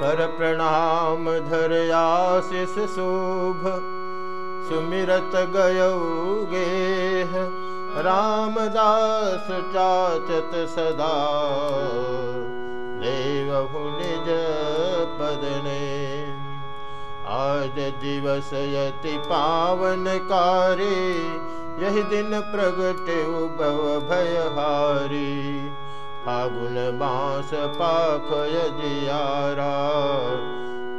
कर प्रणाम धरयाशिष शुभ। सुमिरत गेह रामदास चाचत सदा। देवहु निज पदने आज दिवस यति पावन कार्य यही दिन प्रगट उभव भयहारी फागुन बाँस पाख यजियारा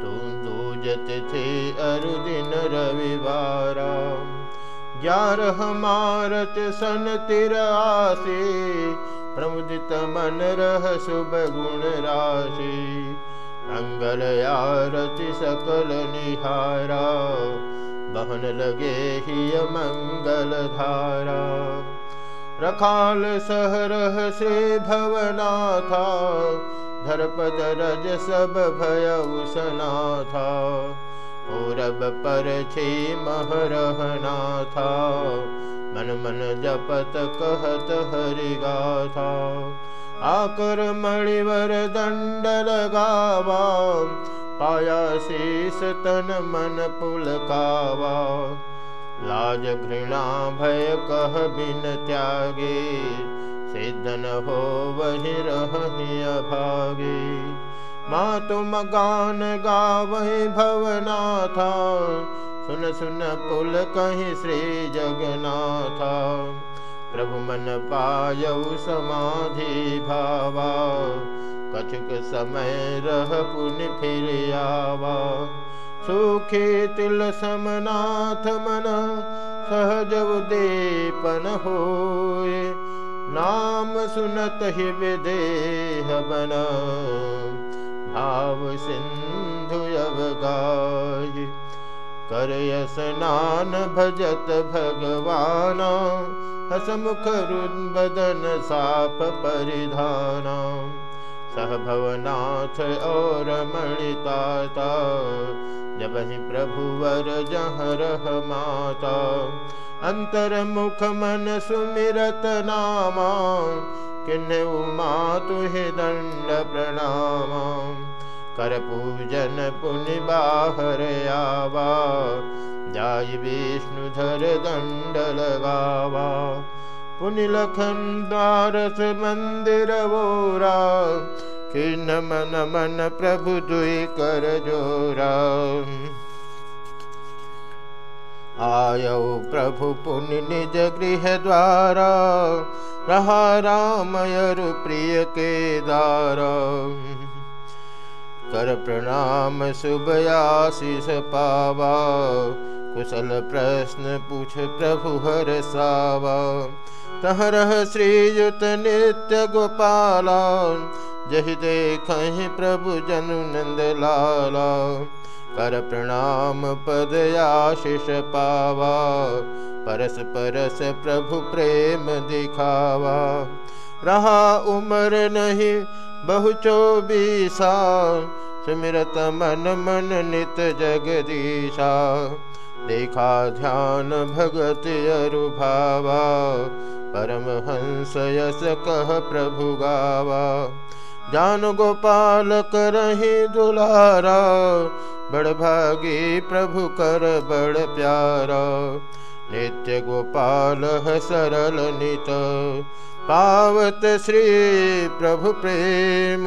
तुम दूजत थे अरुदिन रविवारा। सन तिर आसी प्रमुदित मन रह शुभ गुण राशि। मंगल आरति सकल निहारा बहन लगे ही मंगल धारा रखाल सहरह से था रज सब भय उसना था था मन मन जपत कहत हरि गाथा आकर मणिवर दंड लगावा पाया शीस तन मन पुलकावा लाज घृणा भय कह बिन त्यागे सिद्धन हो वही रही माँ तुम गान गावही भवनाथा सुन सुन पुल कहीं श्री जगन्नाथा प्रभु मन पायऊ समाधि भावा कछुक समय रह पुन फिर आवा सुखे तिल समनाथ मन सहज उदीपन होए नाम सुनत ही विदेह बन भाव सिंधु अवगाय। कर स्नान भजत भगवान हसमुख रुदन साप परिधान। सह भवनाथ और मणिताता जब ही प्रभुवर जहर माता। अंतर मुख मन सुमिरत नामा। किन्ह तुहे दंड प्रणाम। कर पूजन पुनि बाहर आवा। जाय विष्णु धर दंड लगावा। पुनि लखन द्वारस मंदिर वोरा। किन मन मन प्रभु दुई कर जोरा आयो प्रभु पुण्य निज गृह द्वारा, रहा रामयरु प्रिय के दारा कर प्रणाम शुभ आशीष पावा, कुशल प्रश्न पूछ प्रभु हर सावा। तहरह श्रीयुत नित्य गोपाला जहि देख प्रभु जनु नंद लाला कर प्रणाम पद आशीष पावा, परस परस प्रभु प्रेम दिखावा। रहा उमर नहीं बहु चौबीसा, सुमिरत मन मन नित जगदीशा। देखा ध्यान भगत अरुभावा परम हंस यस कह प्रभु गावा। जान गोपाल करही दुलारा बड़ भागी प्रभु कर बड़ प्यारा। नित्य गोपाल सरल नित पावत श्री प्रभु प्रेम।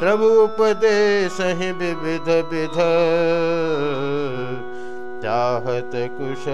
प्रभु उपदेश विविध विध चाहत कुश